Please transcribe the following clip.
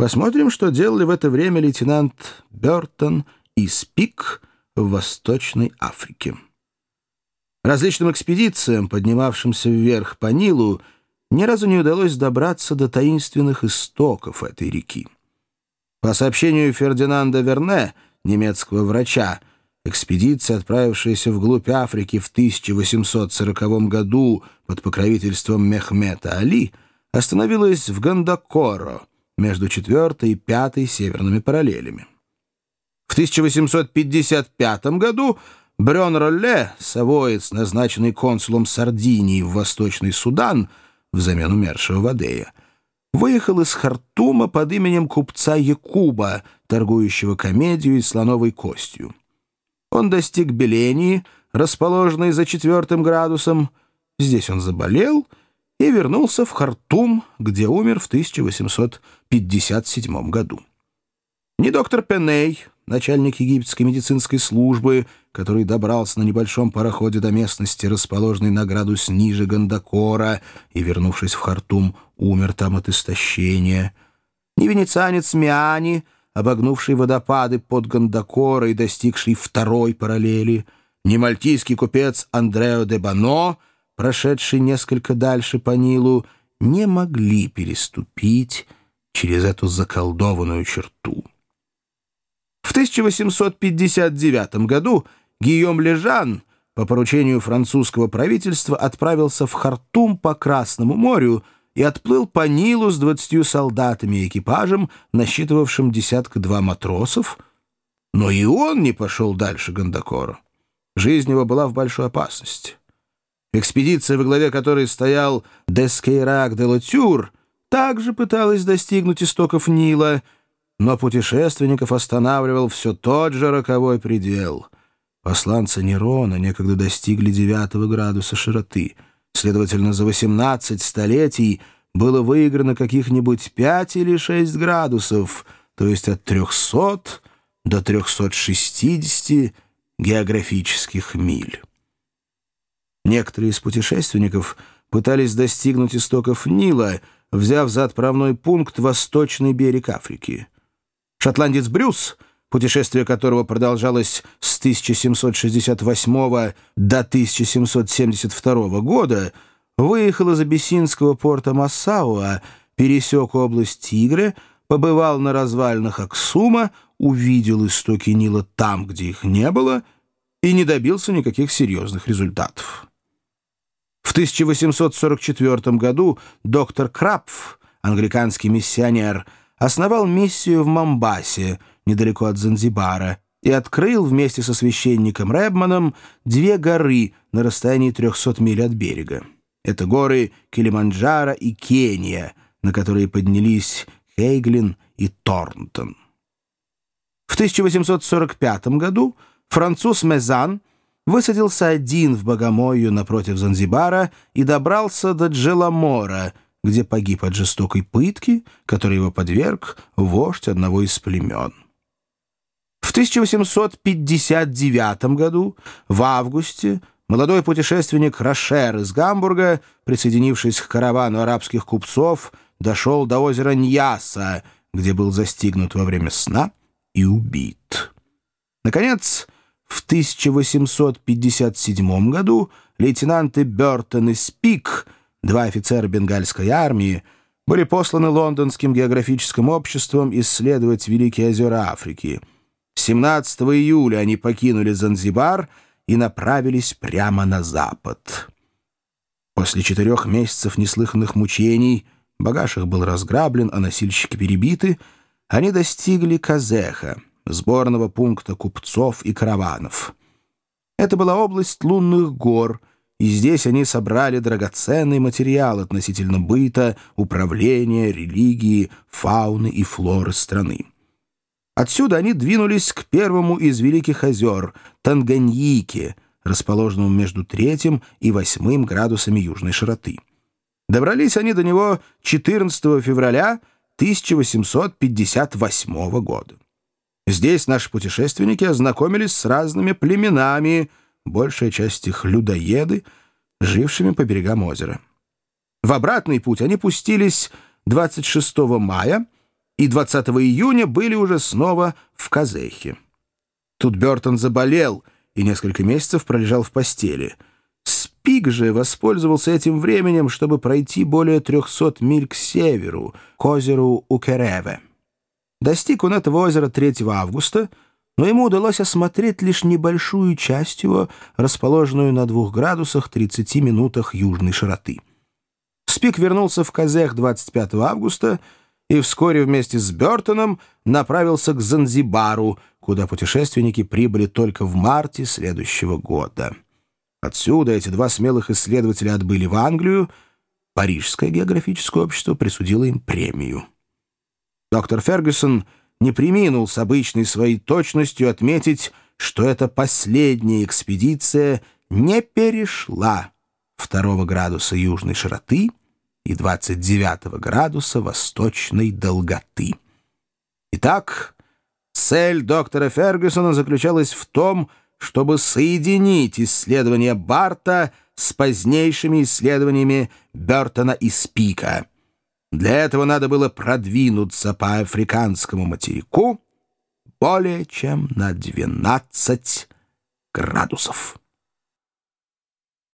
Посмотрим, что делали в это время лейтенант Бертон и Спик в Восточной Африке. Различным экспедициям, поднимавшимся вверх по Нилу, ни разу не удалось добраться до таинственных истоков этой реки. По сообщению Фердинанда Верне, немецкого врача, экспедиция, отправившаяся вглубь Африки в 1840 году под покровительством Мехмета Али, остановилась в Гандакоро между четвертой и пятой северными параллелями. В 1855 году Брён Ролле, савоец, назначенный консулом Сардинии в Восточный Судан, взамен умершего Вадея, выехал из Хартума под именем купца Якуба, торгующего комедию и слоновой костью. Он достиг Белении, расположенной за четвертым градусом. Здесь он заболел и вернулся в Хартум, где умер в 1857 году. Ни доктор Пеней, начальник египетской медицинской службы, который добрался на небольшом пароходе до местности, расположенной на градус ниже Гандакора, и, вернувшись в Хартум, умер там от истощения. Ни венецианец Миани, обогнувший водопады под Гандакора и достигший второй параллели, ни мальтийский купец Андрео де Бано, прошедший несколько дальше по Нилу, не могли переступить через эту заколдованную черту. В 1859 году Гийом Лежан по поручению французского правительства отправился в Хартум по Красному морю и отплыл по Нилу с двадцатью солдатами и экипажем, насчитывавшим десятка-два матросов, но и он не пошел дальше Гандакора. Жизнь его была в большой опасности. Экспедиция, во главе которой стоял Дескейрак де Латюр, также пыталась достигнуть истоков Нила — но путешественников останавливал все тот же роковой предел. Посланцы Нерона некогда достигли девятого градуса широты. Следовательно, за 18 столетий было выиграно каких-нибудь 5 или 6 градусов, то есть от 300 до 360 географических миль. Некоторые из путешественников пытались достигнуть истоков Нила, взяв за отправной пункт восточный берег Африки. Шотландец Брюс, путешествие которого продолжалось с 1768 до 1772 года, выехал из абиссинского порта Массауа, пересек область Тигры, побывал на развалинах Аксума, увидел истоки Нила там, где их не было, и не добился никаких серьезных результатов. В 1844 году доктор Крапф, англиканский миссионер, основал миссию в Мамбасе, недалеко от Занзибара, и открыл вместе со священником Рэбманом две горы на расстоянии 300 миль от берега. Это горы Килиманджаро и Кения, на которые поднялись Хейглин и Торнтон. В 1845 году француз Мезан высадился один в Богомою напротив Занзибара и добрался до Джеламора — где погиб от жестокой пытки, которой его подверг вождь одного из племен. В 1859 году, в августе, молодой путешественник Рошер из Гамбурга, присоединившись к каравану арабских купцов, дошел до озера Ньяса, где был застигнут во время сна и убит. Наконец, в 1857 году лейтенанты Бертон и Спик — Два офицера бенгальской армии были посланы лондонским географическим обществом исследовать Великие озера Африки. 17 июля они покинули Занзибар и направились прямо на запад. После четырех месяцев неслыханных мучений багаж их был разграблен, а носильщики перебиты, они достигли Казеха, сборного пункта купцов и караванов. Это была область лунных гор — и здесь они собрали драгоценный материал относительно быта, управления, религии, фауны и флоры страны. Отсюда они двинулись к первому из великих озер — Танганьике, расположенному между третьим и восьмым градусами южной широты. Добрались они до него 14 февраля 1858 года. Здесь наши путешественники ознакомились с разными племенами — большая часть их людоеды, жившими по берегам озера. В обратный путь они пустились 26 мая и 20 июня были уже снова в Казехе. Тут Бертон заболел и несколько месяцев пролежал в постели. Спик же воспользовался этим временем, чтобы пройти более 300 миль к северу, к озеру Укереве. Достиг он этого озера 3 августа, но ему удалось осмотреть лишь небольшую часть его, расположенную на двух градусах 30 минутах южной широты. Спик вернулся в Казех 25 августа и вскоре вместе с Бертоном направился к Занзибару, куда путешественники прибыли только в марте следующего года. Отсюда эти два смелых исследователя отбыли в Англию. Парижское географическое общество присудило им премию. Доктор Фергюсон не приминул с обычной своей точностью отметить, что эта последняя экспедиция не перешла второго градуса южной широты и 29 градуса восточной долготы. Итак, цель доктора Фергюсона заключалась в том, чтобы соединить исследования Барта с позднейшими исследованиями Бертона и Спика. Для этого надо было продвинуться по африканскому материку более чем на 12 градусов.